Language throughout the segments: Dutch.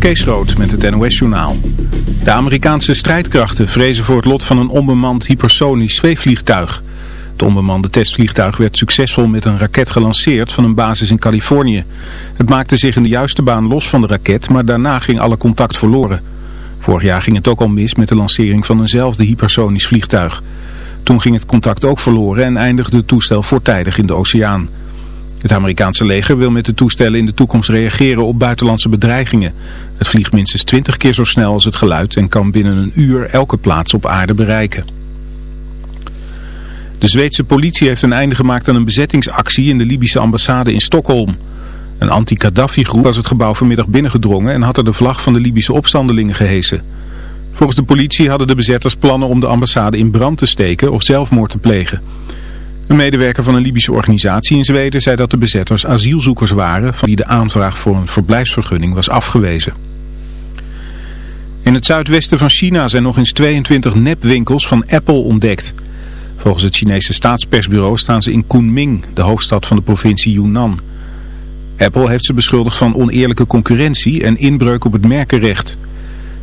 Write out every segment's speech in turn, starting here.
Kees Rood met het NOS-journaal. De Amerikaanse strijdkrachten vrezen voor het lot van een onbemand hypersonisch zweefvliegtuig. Het onbemande testvliegtuig werd succesvol met een raket gelanceerd van een basis in Californië. Het maakte zich in de juiste baan los van de raket, maar daarna ging alle contact verloren. Vorig jaar ging het ook al mis met de lancering van eenzelfde hypersonisch vliegtuig. Toen ging het contact ook verloren en eindigde het toestel voortijdig in de oceaan. Het Amerikaanse leger wil met de toestellen in de toekomst reageren op buitenlandse bedreigingen. Het vliegt minstens 20 keer zo snel als het geluid en kan binnen een uur elke plaats op aarde bereiken. De Zweedse politie heeft een einde gemaakt aan een bezettingsactie in de Libische ambassade in Stockholm. Een anti-Kaddafi-groep was het gebouw vanmiddag binnengedrongen en had er de vlag van de Libische opstandelingen gehesen. Volgens de politie hadden de bezetters plannen om de ambassade in brand te steken of zelfmoord te plegen. Een medewerker van een Libische organisatie in Zweden zei dat de bezetters asielzoekers waren van wie de aanvraag voor een verblijfsvergunning was afgewezen. In het zuidwesten van China zijn nog eens 22 nepwinkels van Apple ontdekt. Volgens het Chinese staatspersbureau staan ze in Kunming, de hoofdstad van de provincie Yunnan. Apple heeft ze beschuldigd van oneerlijke concurrentie en inbreuk op het merkenrecht.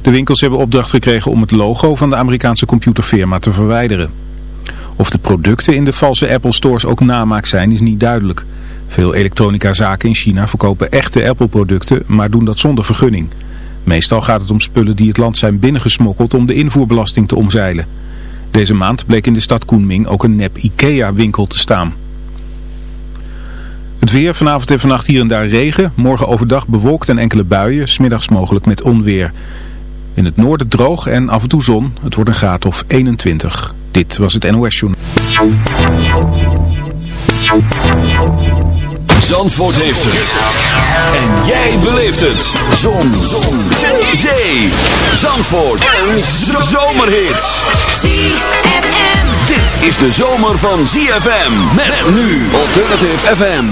De winkels hebben opdracht gekregen om het logo van de Amerikaanse computerfirma te verwijderen. Of de producten in de valse Apple stores ook namaak zijn is niet duidelijk. Veel elektronica zaken in China verkopen echte Apple producten, maar doen dat zonder vergunning. Meestal gaat het om spullen die het land zijn binnengesmokkeld om de invoerbelasting te omzeilen. Deze maand bleek in de stad Kunming ook een nep IKEA winkel te staan. Het weer vanavond en vannacht hier en daar regen. Morgen overdag bewolkt en enkele buien. Smiddags mogelijk met onweer. In het noorden droog en af en toe zon. Het wordt een graad of 21. Dit was het NOS Journal. Zandvoort heeft het. En jij beleeft het. Zon. zon. Zee. Zandvoort. Een zomerhit. ZFM. Dit is de zomer van ZFM. Met nu Alternative FM.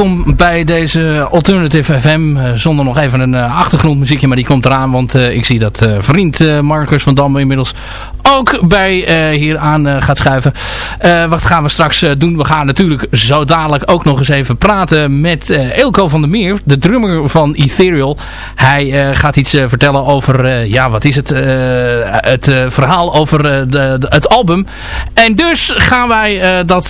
Welkom bij deze Alternative FM. Uh, zonder nog even een uh, achtergrondmuziekje, maar die komt eraan. Want uh, ik zie dat vriend Marcus van Dam inmiddels ook bij hier aan gaat schuiven. wat gaan we straks doen? We gaan natuurlijk zo dadelijk ook nog eens even praten met Elko van der Meer. De drummer van Ethereal. Hij gaat iets vertellen over, ja wat is het? het verhaal over de, het album. En dus gaan wij dat,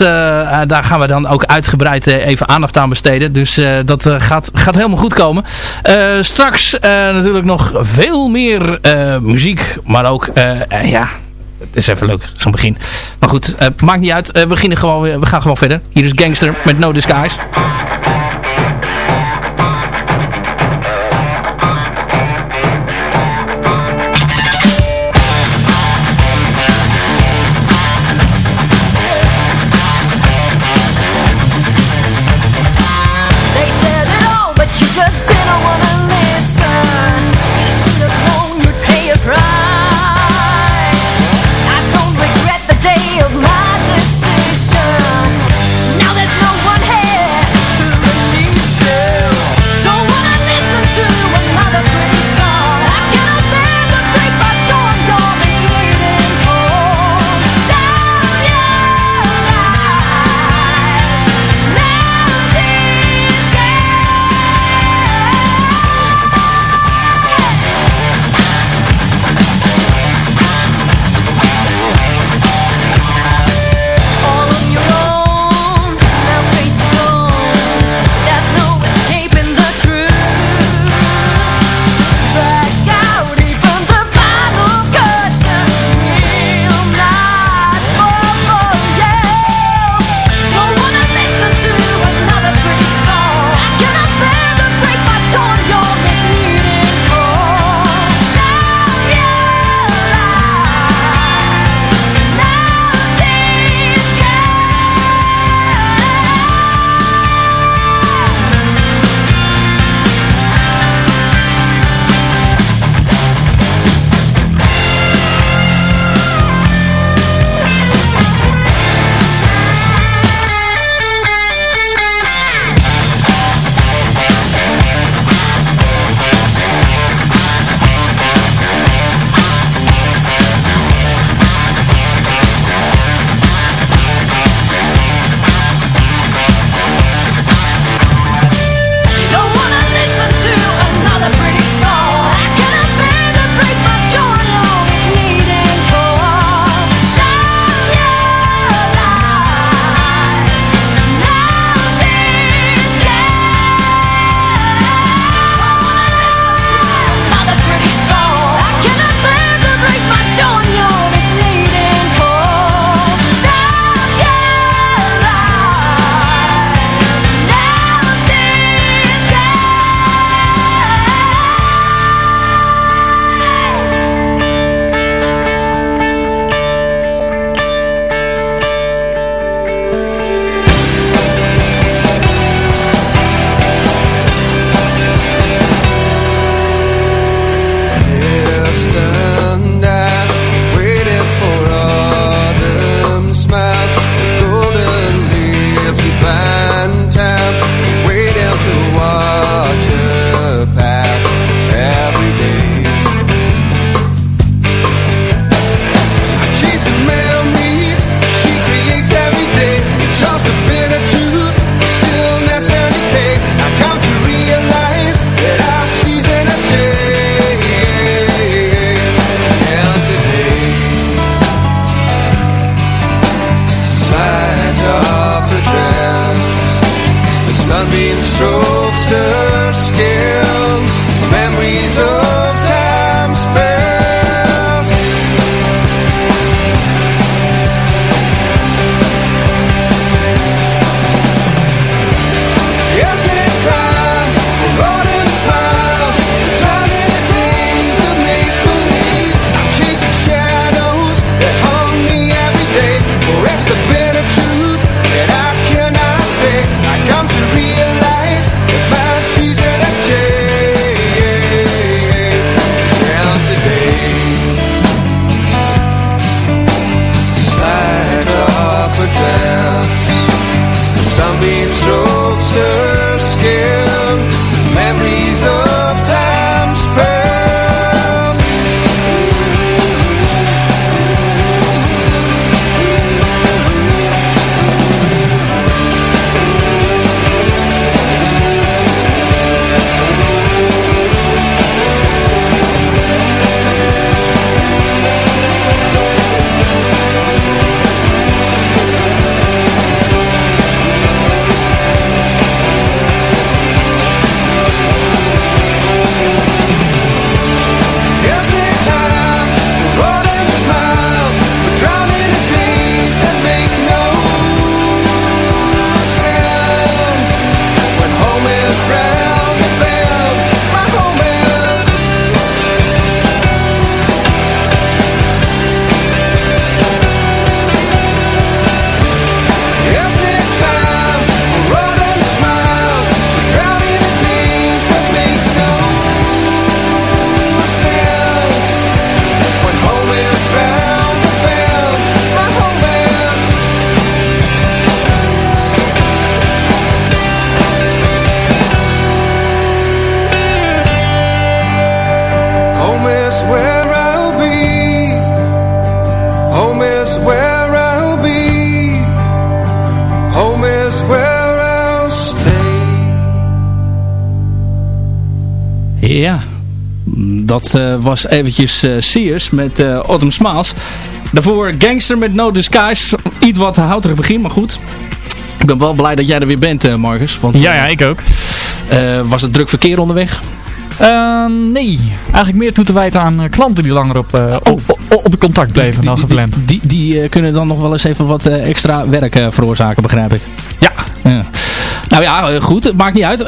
daar gaan we dan ook uitgebreid even aandacht aan besteden. Dus uh, dat uh, gaat, gaat helemaal goed komen. Uh, straks natuurlijk nog veel meer muziek. Maar ook, ja, het is even leuk, zo'n begin. Maar goed, maakt niet uit. we, beginnen gewoon, we gaan gewoon verder. Hier is Gangster met No Disguise. Was eventjes eh Sears met eh Autumn Smiles. Daarvoor Gangster met No Disguise. Iets wat houterig begin, maar goed. Ik ben wel blij dat jij er weer bent, eh, Marcus. Want Ja, ja, ik ook. was het druk verkeer onderweg? Nee, eigenlijk meer toe te wijten aan klanten die langer op, eh, op, op, op het contact bleven dan gepland. Die, die, die, kunnen dan nog wel eens even wat extra werk veroorzaken, begrijp ik. Ja, Ja. Nou ja, goed. Het maakt niet uit.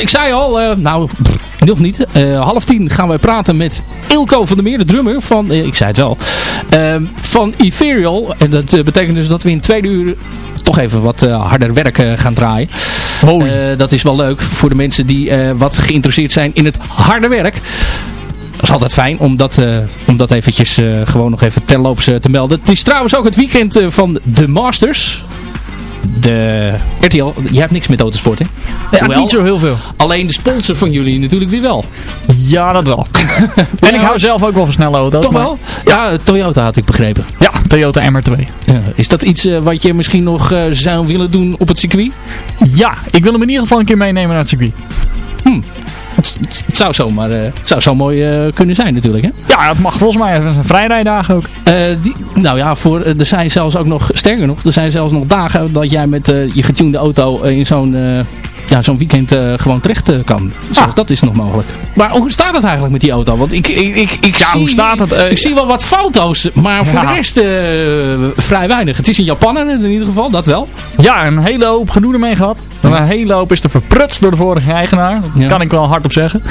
Ik zei al, nou, pff, nog niet. Eh, half tien gaan wij praten met Ilko van der Meer, de drummer van, eh, ik zei het wel, eh, van Ethereal. En dat eh, betekent dus dat we in tweede uur toch even wat harder werk gaan draaien. Dat is wel leuk voor de mensen die wat geïnteresseerd zijn in het harde werk. Dat is altijd fijn om dat, om dat eventjes gewoon nog even terloops te melden. Het is trouwens ook het weekend van de Masters. De RTL, je hebt niks met autosport hè? ja, hoewel- niet zo heel veel. Alleen de sponsor van jullie natuurlijk weer wel. Ja, dat wel. en ik hou zelf ook wel van snelle auto's. Toch maar- wel? Ja, Toyota had ik begrepen. Ja, Toyota MR2. Ja. Is dat iets eh, wat je misschien nog eh, zou willen doen op het circuit? Ja, ik wil hem in ieder geval een keer meenemen naar het circuit. Het, het zou zomaar het zou zo mooi eh, kunnen zijn natuurlijk hè? Ja, het mag volgens mij. Zijn vrijrijdagen ook. Eh, die, nou ja, voor, er zijn zelfs ook nog, sterker nog, er zijn zelfs nog dagen dat jij met je getunede auto in zo'n ja, zo'n weekend eh, gewoon terecht eh, kan. Ah. dat is nog mogelijk. Maar hoe staat het eigenlijk met die auto? Want ik, ik, ik, ik Ja, zie, hoe staat het? Eh, ik zie wel wat foto's, maar voor de rest vrij weinig. Het is een Japaner in ieder geval, dat wel. Ja, een hele hoop gedoe ermee gehad. Een hele hoop is er verprutst door de vorige eigenaar. Dat kan ik wel hardop zeggen.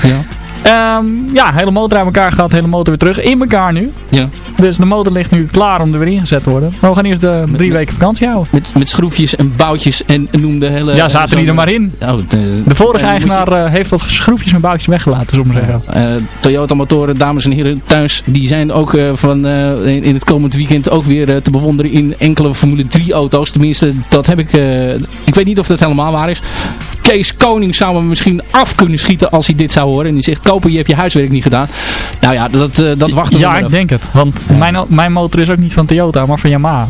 Ja. Ehm, ja, hele motor uit elkaar gehad. Hele motor weer terug. In elkaar nu. ja. Dus de motor ligt nu klaar om er weer ingezet te worden. Maar we gaan eerst de drie met- weken vakantie houden. Met, met schroefjes en boutjes en noem de hele... Ja, zaten die er maar in. Oh, de, De vorige je- eigenaar eh, heeft wat schroefjes en boutjes weggelaten, zullen we maar zeggen. Eh, Toyota motoren, dames en heren thuis, die zijn ook eh, van, in, in het komend weekend ook weer te bewonderen in enkele Formule 3 auto's. Tenminste, dat heb ik, ik weet niet of dat helemaal waar is. Kees Koning zou hem misschien af kunnen schieten als hij dit zou horen. En die zegt, koper, je hebt je huiswerk niet gedaan. Nou ja, dat, eh, dat wachten we Ja, maar ik af. denk het. Want mijn, mijn motor is ook niet van Toyota, maar van Yamaha.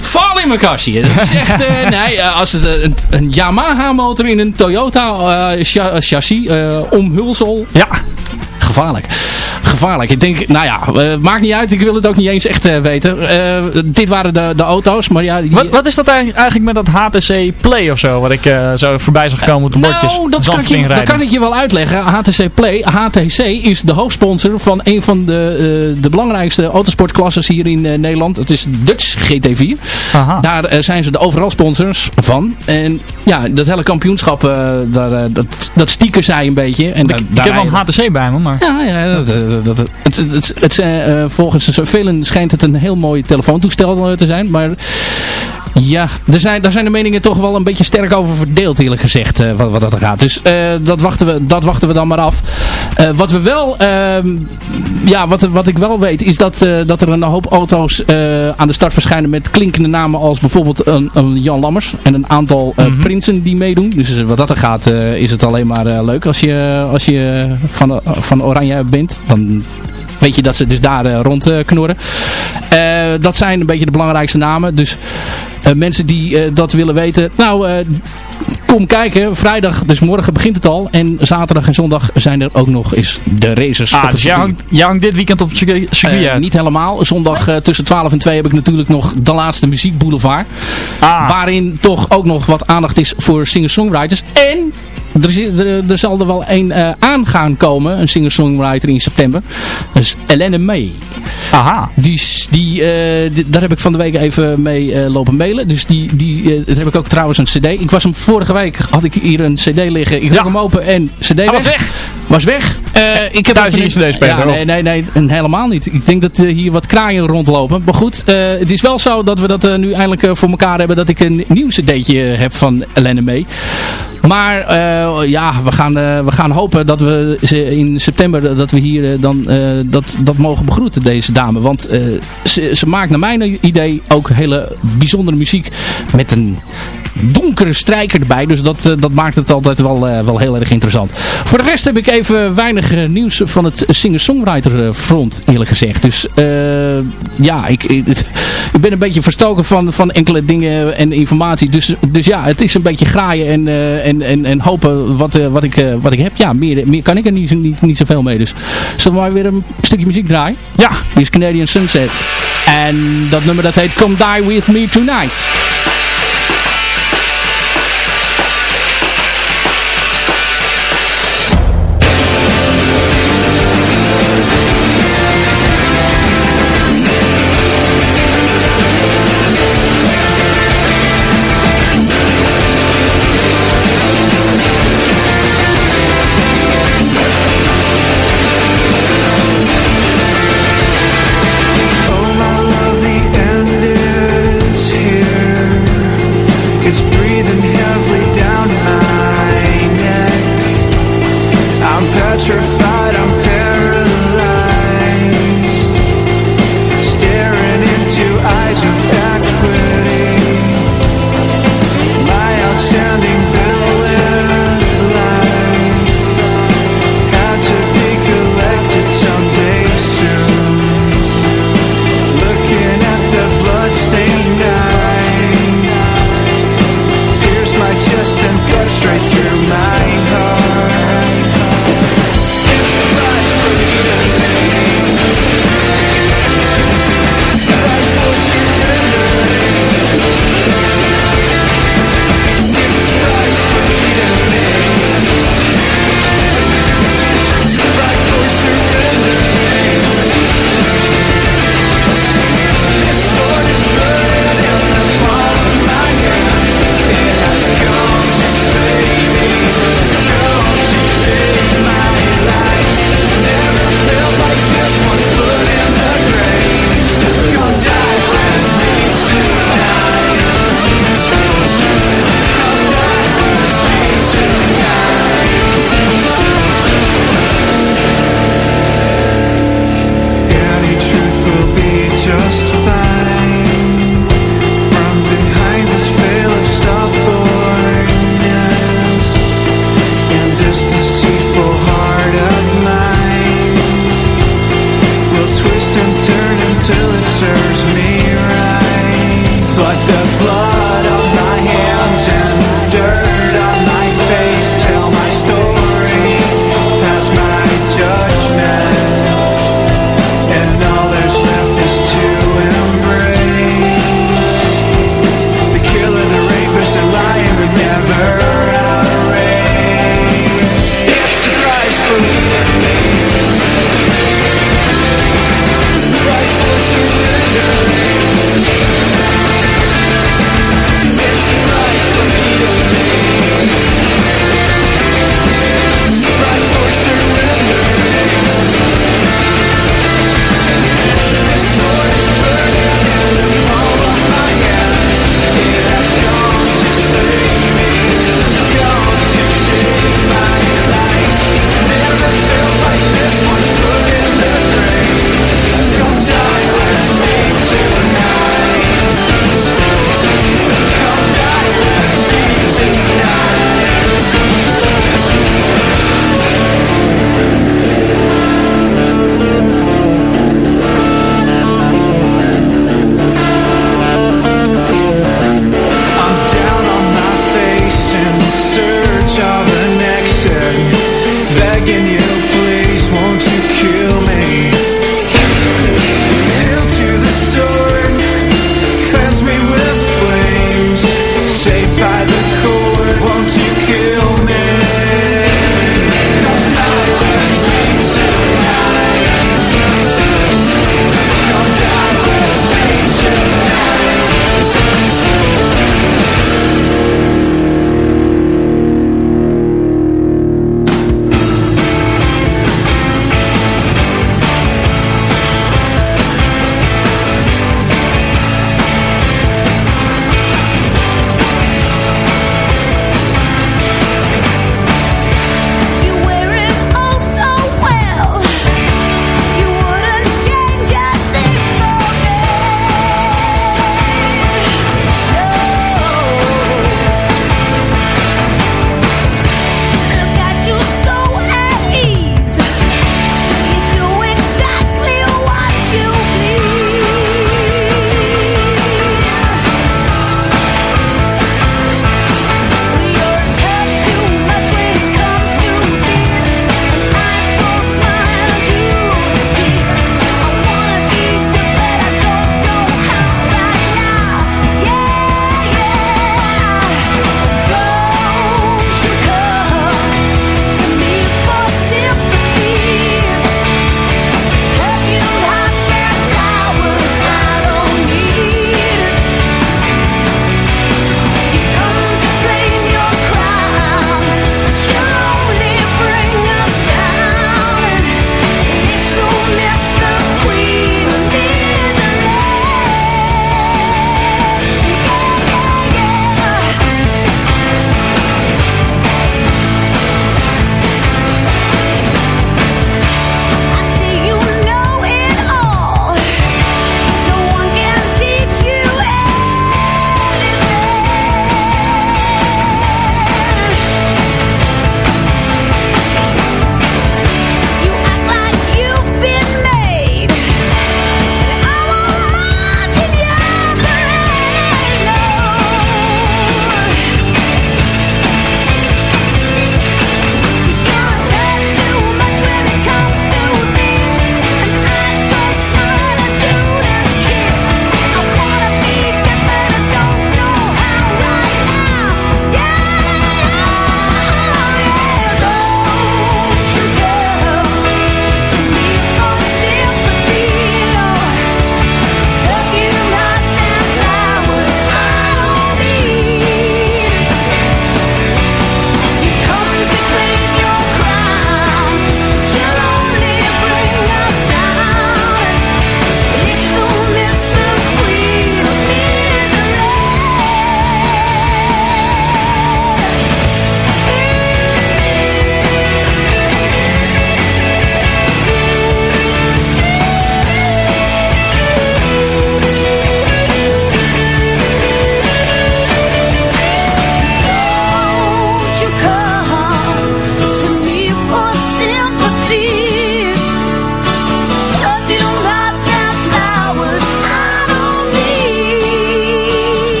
Val in mijn kastje. Dat is echt, eh, nee, eh, als het een, een Yamaha motor in een Toyota cha- chassis, omhulsel, Ja, Gevaarlijk. Gevaarlijk. Ik denk, nou ja, eh, maakt niet uit. Ik wil het ook niet eens echt eh, weten. Eh, dit waren de, de auto's, maar ja... Die, wat, wat is dat eigenlijk met dat HTC Play of zo, wat ik zo voorbij zag komen op de bordjes? nou, dat kan, ik je, dat kan ik je wel uitleggen. HTC Play. HTC is de hoofdsponsor van een van de, de belangrijkste autosportklasses hier in Nederland. Het is Dutch GT4. Aha. Daar zijn ze de overal sponsors van. En ja, dat hele kampioenschap, daar, dat, dat stieken zij een beetje. En daar, ik daar heb wel een HTC bij me, maar... Ja, ja dat, dat, dat, het, het, het, eh, volgens velen schijnt het een heel mooi telefoontoestel te zijn. Maar ja, er zijn, daar zijn de meningen toch wel een beetje sterk over verdeeld eerlijk gezegd. eh, wat, wat dat er gaat. Dus eh, dat, wachten we, dat wachten we dan maar af. Eh, wat we wel, ehm, ja, wat, wat ik wel weet is dat, dat er een hoop auto's aan de start verschijnen met klinkende namen als bijvoorbeeld een, een Jan Lammers en een aantal Mhm. prinsen die meedoen. Dus wat dat er gaat is het alleen maar leuk als je, als je van, van Oranje bent. Dan weet je dat ze dus daar rond knorren. Eh, dat zijn een beetje de belangrijkste namen. Dus mensen die eh, dat willen weten. Nou, eh, kom kijken. Vrijdag, dus morgen begint het al. En zaterdag en zondag zijn er ook nog eens de races. Ah, dus jij hangt, jij hangt dit weekend op het circuit circuit Eh, uit. niet helemaal. Zondag eh, tussen 12 en 2 heb ik natuurlijk nog de laatste muziekboulevard. Ah, Waarin toch ook nog wat aandacht is voor singer-songwriters. En er, er, er zal er wel een eh, aan gaan komen. Een singer-songwriter in september. Dat is Elene May. aha. Die, die, die- daar heb ik van de week even mee eh, lopen mailen. Dus die, die, daar heb ik ook trouwens een cd. Ik was hem vorige week, had ik hier een cd liggen. Ik Ja. hem open en cd Hij was weg. Was weg. Eh, ik heb Thuis een- CD-speler, Ja, nee, nee, nee, helemaal niet. Ik denk dat eh, hier wat kraaien rondlopen. Maar goed, eh, het is wel zo dat we dat nu eindelijk voor elkaar hebben. Dat ik een nieuw cd'tje heb van Elene mee. Maar ja, we gaan, we gaan hopen dat we ze in september dat we hier dan dat, dat mogen begroeten, deze dame. Want ze, ze maakt naar mijn idee ook hele bijzondere muziek met een donkere strijker erbij. Dus dat, eh, dat maakt het altijd wel, eh, wel heel erg interessant. Voor de rest heb ik even weinig eh, nieuws van het singer-songwriter front eerlijk gezegd. Dus ja, ik, ik, ik ben een beetje verstoken van, van enkele dingen en informatie. Dus, dus ja, het is een beetje graaien en, en, en, en hopen wat, wat, ik, wat ik heb. Ja, meer, meer kan ik er niet, niet, niet zoveel mee. Dus zullen we maar weer een stukje muziek draaien? Ja, Hier is Canadian Sunset. En dat nummer dat heet Come Die With Me Tonight.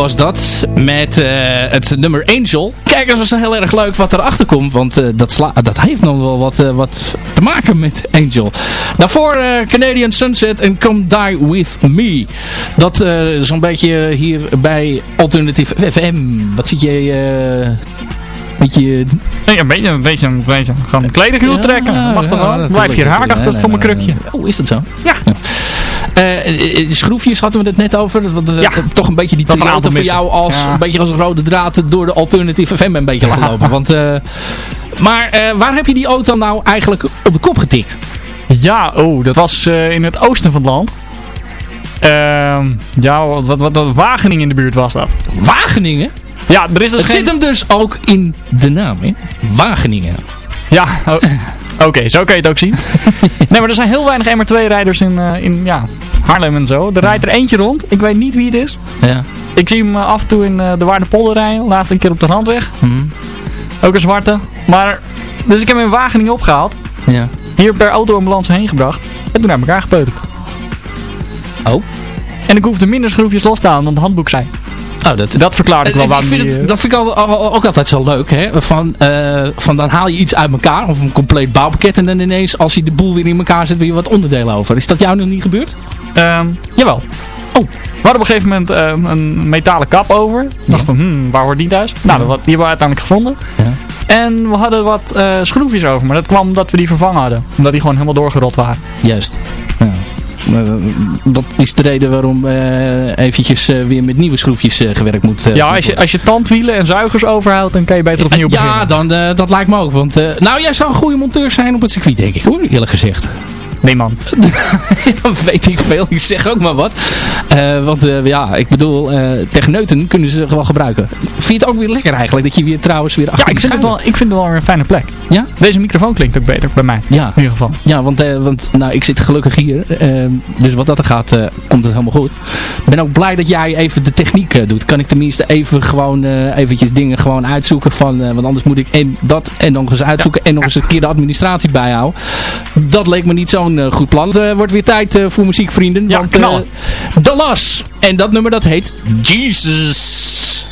Was dat. Met eh, het nummer Angel. Kijk, het was heel erg leuk wat erachter komt. Want eh, dat, sla dat heeft nog wel wat, eh, wat te maken met Angel. Daarvoor Canadian Sunset en Come Die With Me. Dat zo'n beetje hier bij Alternative FM. Wat zit je... beetje... Nee, een beetje, een beetje, een beetje. Gewoon een kleding trekken. Mag ja, wel? Blijf je haar achter nee, nee, krukje. Oh, is dat zo? Ja. Eh, eh, schroefjes hadden we het net over. Ja. Toch een beetje die aantal voor jou als Ja. een beetje als een rode draad door de Alternative FM een beetje laten lopen. Want, eh, maar waar heb je die auto nou eigenlijk op de kop getikt? Ja, oh, dat was in het oosten van het land. Ehm, ja, wat, wat- Wageningen in de buurt was dat. Wageningen? Ja, er is dus Het geen... zit hem dus ook in de naam, hè? Wageningen. Ja, oh, oké, zo kan je het ook zien. nee, maar er zijn heel weinig MR2-rijders in, eh, in ja, Haarlem en zo. Er rijdt er eentje rond. Ik weet niet wie het is. Ja. Ik zie hem eh, af en toe in eh, de Waardepolder rijden. Laatst een keer op de Randweg. Hm. Ook een zwarte. Maar, dus ik heb hem in Wageningen opgehaald. ja. Hier per auto-ambulance heen gebracht. En toen naar elkaar gepeuterd. Oh. En ik hoefde minder schroefjes los te halen dan het handboek zei. Oh, dat, Dat ik wel ik waarom vind die, het, eh, dat vind ik al, al- ook altijd zo leuk. Hè? Van, eh, van dan haal je iets uit elkaar. Of een compleet bouwpakket. En dan ineens als je de boel weer in elkaar zet. Weer wat onderdelen over. Is dat jou nog niet gebeurd? Ehm, jawel. Oh, we hadden op een gegeven moment ehm, een metalen kap over. Ik dacht van, hmm, waar hoort die thuis? Nou, dat, die hebben we uiteindelijk gevonden. Ja. En we hadden wat eh, schroefjes over. Maar dat kwam omdat we die vervangen hadden. Omdat die gewoon helemaal doorgerot waren. Juist. Ja. Maar, eh, Dat is de reden waarom eh eventjes eh, weer met nieuwe schroefjes gewerkt moet ja, als je, als je tandwielen en zuigers overhoudt, dan kan je beter opnieuw beginnen. Ja, dan, dat lijkt me ook. Want, nou, jij zou een goede monteur zijn op het circuit, denk ik hoor, eerlijk gezegd. Nee man. Ja, weet ik veel. Ik zeg ook maar wat. Eh, want eh, ja, ik bedoel, eh techneuten kunnen ze wel gebruiken. Vind je het ook weer lekker eigenlijk? Dat je weer trouwens weer achter Ja, ik vind, het wel, ik vind het wel weer een fijne plek. Ja? Deze microfoon klinkt ook beter bij mij. Ja. In ieder geval. Ja, want, want nou, ik zit gelukkig hier. dus wat dat er gaat, komt het helemaal goed. Ik ben ook blij dat jij even de techniek doet. Kan ik tenminste even gewoon eventjes dingen gewoon uitzoeken van... want anders moet ik en dat en nog eens uitzoeken en nog eens een keer de administratie bijhouden. Dat leek me niet zo'n eh, goed plan. Het eh, wordt weer tijd eh, voor muziekvrienden. Ja, want, knallen. The Las. En dat nummer dat heet Jesus.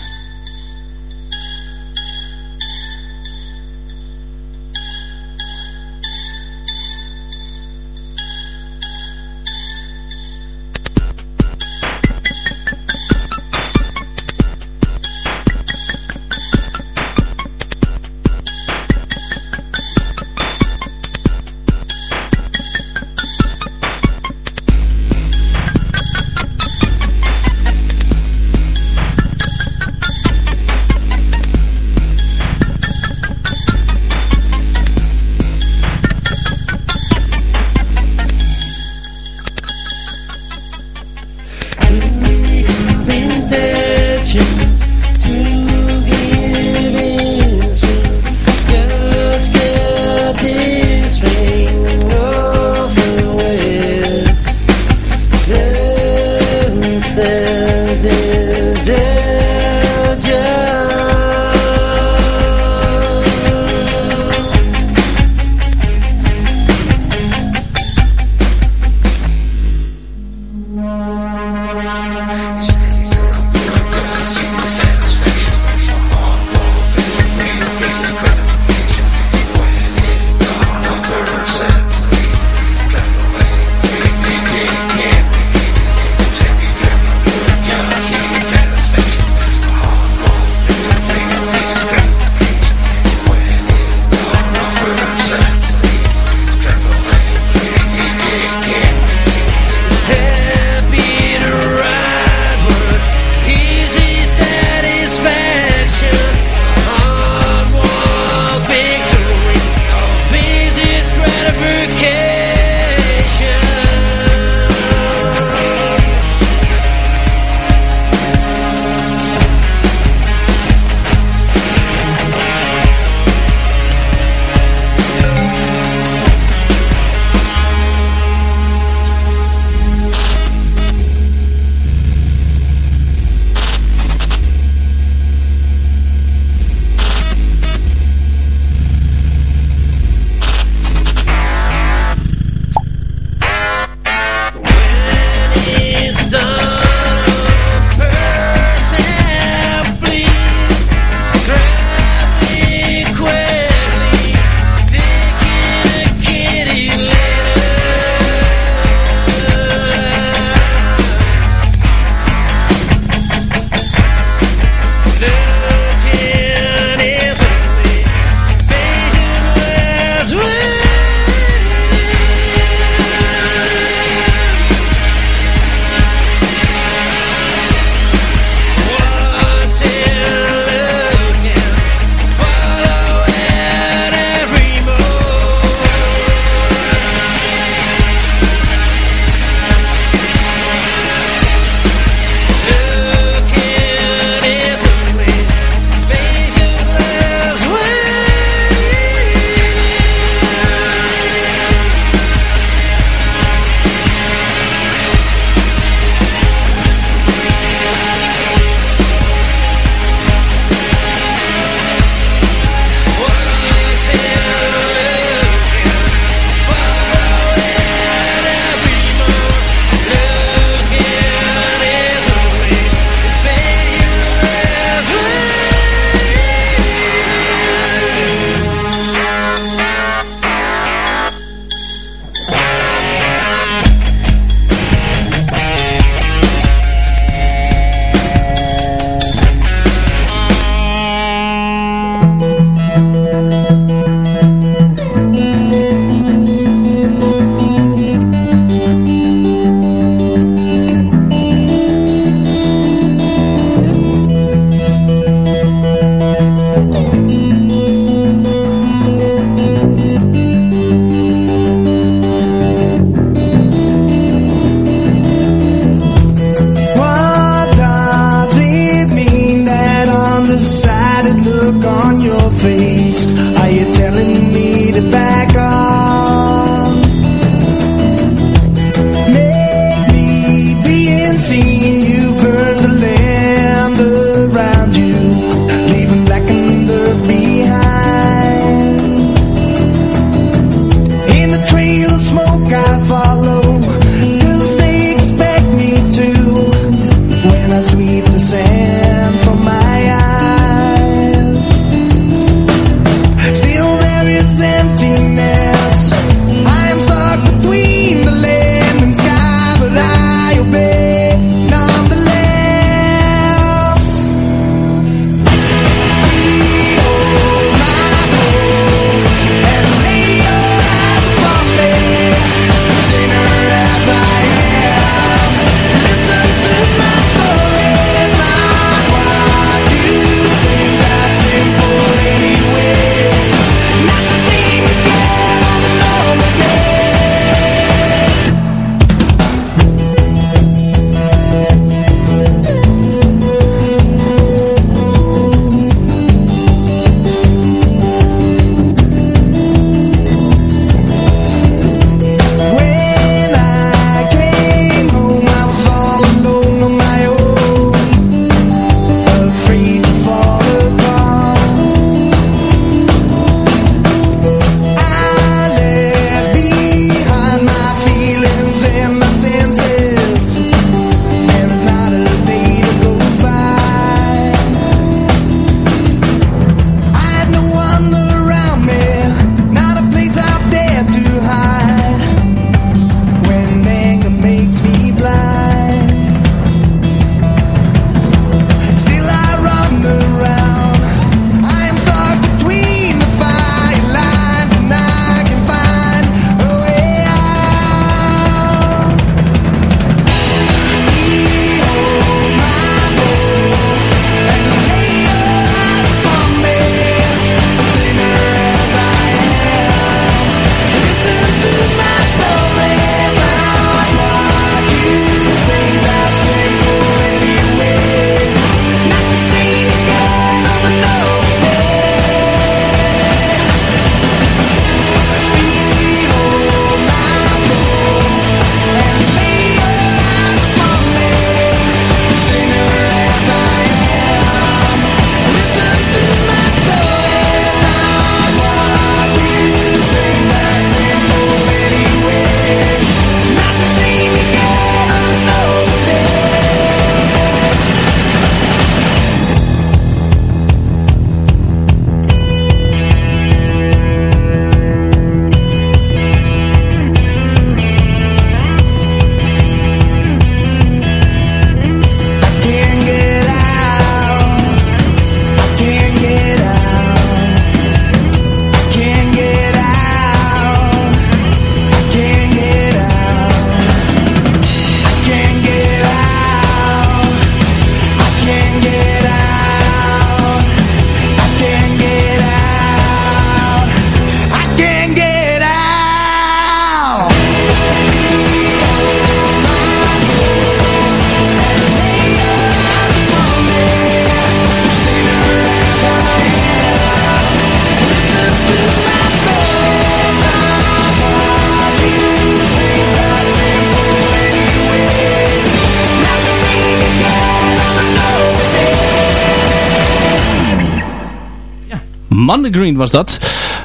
Was dat.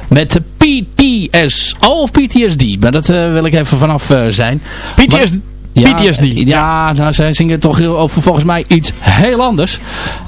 Met PTS. Oh, of PTSD. Maar dat eh, wil ik even vanaf eh, zijn. PTS, Ja, PTSD. Ja, nou, zij zingen toch heel, over volgens mij iets heel anders.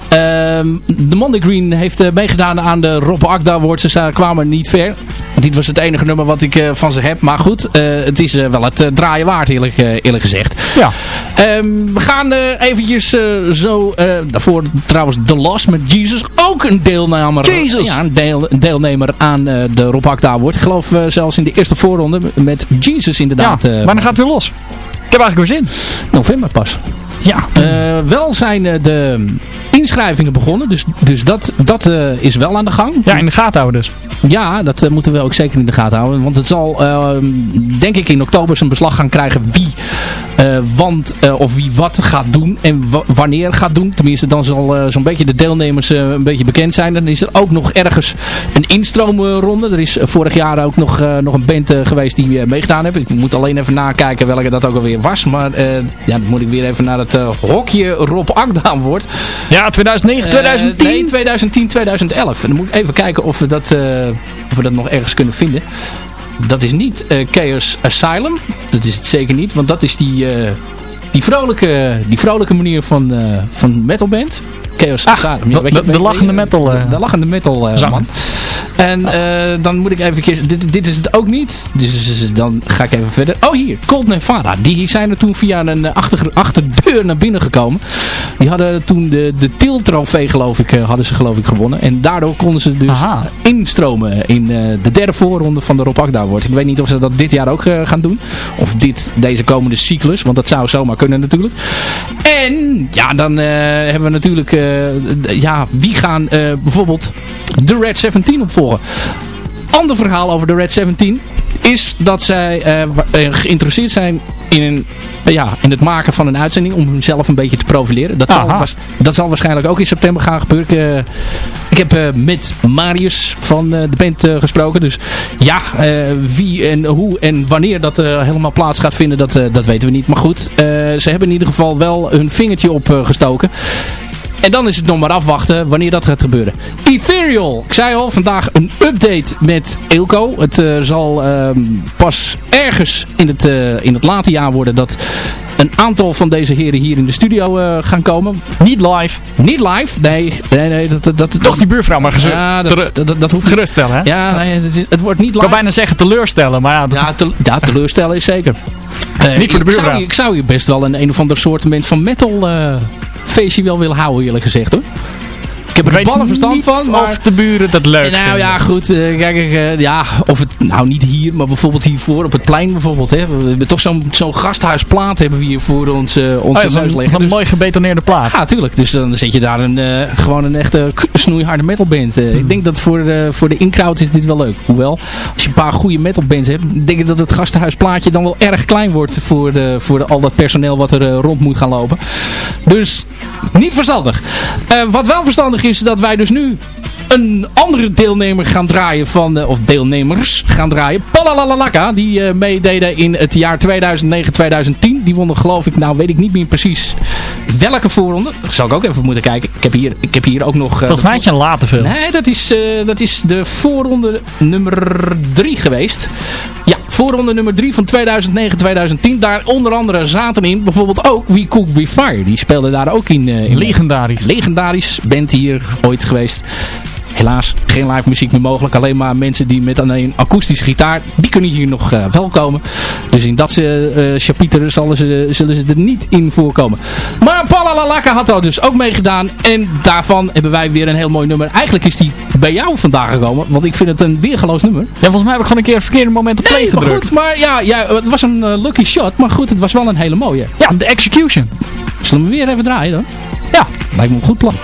Ehm, de Monday Green heeft eh, meegedaan aan de Rob Akda Awards. Ze kwamen niet ver. Dit was het enige nummer wat ik eh, van ze heb. Maar goed, eh, het is eh, wel het eh, draaien waard eerlijk, eh, eerlijk gezegd. Ja. Ehm, we gaan eh, eventjes eh, zo... eh, daarvoor trouwens The Lost met Jesus. Ook een deelnemer. Jesus! Ja, een, deel, een deelnemer aan de Rob Akda Award. Ik geloof zelfs in de eerste voorronde met Jesus ja. inderdaad. eh, maar dan gaat het weer los. Ik heb eigenlijk weer zin. november pas. Ja. Eh, wel zijn eh, de inschrijvingen begonnen. Dus, dus dat, dat eh, is wel aan de gang. Ja, in de gaten houden dus. Ja, dat moeten we ook zeker in de gaten houden. Want het zal, eh, denk ik, in oktober zijn beslag gaan krijgen wie, want, of wie wat gaat doen en wa- wanneer gaat doen. Tenminste, dan zal zo'n beetje de deelnemers een beetje bekend zijn. Dan is er ook nog ergens een instroomronde. Er is vorig jaar ook nog, nog een band geweest die meegedaan heeft. Ik moet alleen even nakijken welke dat ook alweer was. Maar ja, dan moet ik weer even naar het eh, hokje Rob Akdaan wordt. Ja, 2009, 2010. Eh, nee, 2010, 2011. En dan moet ik even kijken of we dat, eh, of we dat nog ergens kunnen vinden. Dat is niet Chaos Asylum. Dat is het zeker niet. Want dat is die, die, vrolijke, die vrolijke manier van, eh van metalband. Chaos Asylum. de- weet je- de- de lachende metal, de, de lachende metal man. En eh, dan moet ik even... keer- Dit, dit is het ook niet. Dus dan ga ik even verder. Oh hier, Cold Nevada. Die zijn er toen via een eh, achter, achterdeur naar binnen gekomen. Die hadden toen de, de geloof ik, eh, hadden ze geloof ik gewonnen. En daardoor konden ze dus Aha. instromen in de derde voorronde van de Rob Akda wordt. Ik weet niet of ze dat dit jaar ook gaan doen. Of dit, deze komende cyclus. Want dat zou zomaar kunnen natuurlijk. En ja, dan hebben we natuurlijk... ja, wie gaan bijvoorbeeld de Red 17 opvolgen? Ander verhaal over de Red 17 is dat zij eh, eh, geïnteresseerd zijn in, een, eh, ja, in het maken van een uitzending om hunzelf een beetje te profileren. Dat, zal, Aha. dat zal waarschijnlijk ook in september gaan gebeuren. Ik, ik heb met Marius van de band gesproken. Dus ja, wie en hoe en wanneer dat helemaal plaats gaat vinden, dat, dat weten we niet. Maar goed, ze hebben in ieder geval wel hun vingertje opgestoken. En dan is het nog maar afwachten wanneer dat gaat gebeuren. Ethereal. Ik zei al, vandaag een update met Eelco. Het eh, zal ehm, pas ergens in het, eh, in het late jaar worden dat een aantal van deze heren hier in de studio eh, gaan komen. Niet live. Niet live. Nee, nee, nee. Dat, dat, dat, Toch die buurvrouw maar gezeur. ja, dat, dat, dat, hoeft geruststellen, hè? Ja, nee, het, is- het wordt niet Ik live. wil bijna zeggen teleurstellen, maar ja, dat Ja, te, ja, teleurstellen is zeker. Niet voor de ik buurvrouw. ik zou hier best wel een een of ander soort van metal feestje wel willen houden, eerlijk gezegd hoor. Ik heb er ballen verstand van, maar... of de buren dat leuk Nou vinden. ja, goed. eh, kijk, eh, ja, of het nou niet hier, maar bijvoorbeeld hiervoor op het plein bijvoorbeeld. Hè. We hebben toch zo'n zo'n gasthuisplaat hebben we hier voor ons, onze Oh ja, neus zo'n liggen. zo'n Dus- mooi gebetoneerde plaat. ja, tuurlijk. Dus dan zet je daar een, eh, gewoon een echte snoeiharde metalband. Ik denk dat voor de, voor de in-crowd is dit wel leuk. Hoewel, als je een paar goede metalbands hebt, denk ik dat het gasthuisplaatje dan wel erg klein wordt voor, de, voor de, al dat personeel wat er rond moet gaan lopen. Dus niet verstandig. Wat wel verstandig is, dat wij dus nu een andere deelnemer gaan draaien van, eh, of deelnemers gaan draaien. Palalalaka, die eh, meededen in het jaar 2009-2010. Die wonnen geloof ik, nou weet ik niet meer precies welke voorronde. Zou ik ook even moeten kijken. Ik heb hier, ik heb hier ook nog... eh, Volgens mij je een later veel. Nee, dat is, dat is de voorronde nummer 3 geweest. Ja, voorronde nummer 3 van 2009-2010. Daar onder andere zaten in bijvoorbeeld ook We Cook We Fire. Die speelden daar ook in. eh, in Legendarisch. legendarisch band hier ooit geweest. Helaas geen live muziek meer mogelijk. Alleen maar mensen die met alleen akoestische gitaar, die kunnen hier nog eh, wel komen. Dus in dat uh, chapiter zullen ze, zullen ze er niet in voorkomen. Maar Palalalaka had daar dus ook meegedaan. En daarvan hebben wij weer een heel mooi nummer. Eigenlijk is die bij jou vandaag gekomen. Want ik vind het een weergeloos nummer. Ja, volgens mij heb ik gewoon een keer een verkeerde moment op play Nee, maar goed. Maar ja, ja, het was een lucky shot. Maar goed, het was wel een hele mooie. Ja, de execution. Zullen we weer even draaien dan? Ja. Lijkt me een goed plan.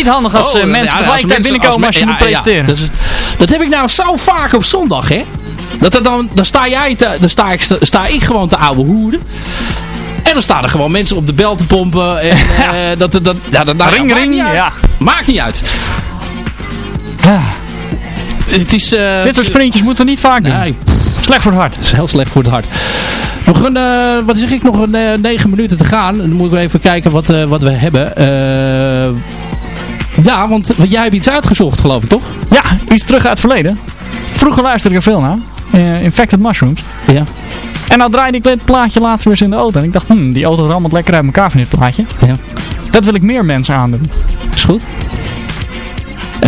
Niet handig als eh, Oh, mensen ja, tegelijkertijd mensen- binnenkomen als je moet presenteren. dat, is, dat heb ik nou zo vaak op zondag, hè. Dat er dan, dan sta jij te, dan sta ik, sta ik gewoon te ouwe hoeren. En dan staan er gewoon mensen op de bel te pompen. En, eh, dat, dat, dat, ja, dat, nou, Ring, maakt ring, niet ja. Maakt niet uit. Ja. Het is... eh, Dit soort sprintjes moeten we niet vaak doen. Nee, Slecht voor het hart. dat is heel slecht voor het hart. Nog een, eh, wat zeg ik, nog een eh, negen minuten te gaan. Dan moet ik even kijken wat, eh, wat we hebben. Ja, want jij hebt iets uitgezocht, geloof ik, toch? Ja, iets terug uit het verleden. Vroeger luisterde ik er veel naar. Eh, Infected Mushrooms. Ja. En nou draaide ik dit plaatje laatst weer eens in de auto. En ik dacht, hmm, die auto rammelt lekker uit elkaar van dit plaatje. ja. Dat wil ik meer mensen aandoen. Is goed.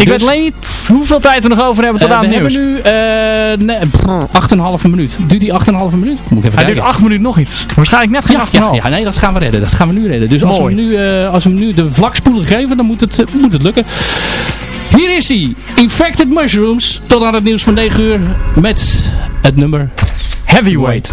Ik weet alleen niet hoeveel tijd we nog over hebben tot Eh, aan we het nieuws. hebben nu uh, nee, brr, 8,5 minuut. Duurt die 8,5 minuut? Moet ik even Hij duurt 8 minuten nog iets. Waarschijnlijk net geen ja, 8,5. ja, ja, nee, dat gaan we redden. Dat gaan we nu redden. Dus als we, hem nu, eh, als we hem nu de vlakspoelen geven, dan moet het, eh, moet het lukken. Hier is hij. Infected Mushrooms. Tot aan het nieuws van 9 uur. Met het nummer Heavyweight.